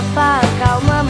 apa kau memang